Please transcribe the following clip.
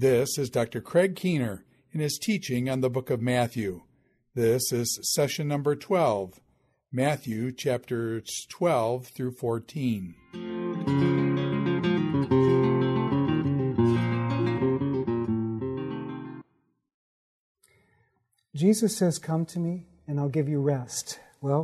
This is Dr. Craig Keener in his teaching on the book of Matthew. This is session number 12, Matthew chapters 12 through 14. Jesus says, Come to me, and I'll give you rest.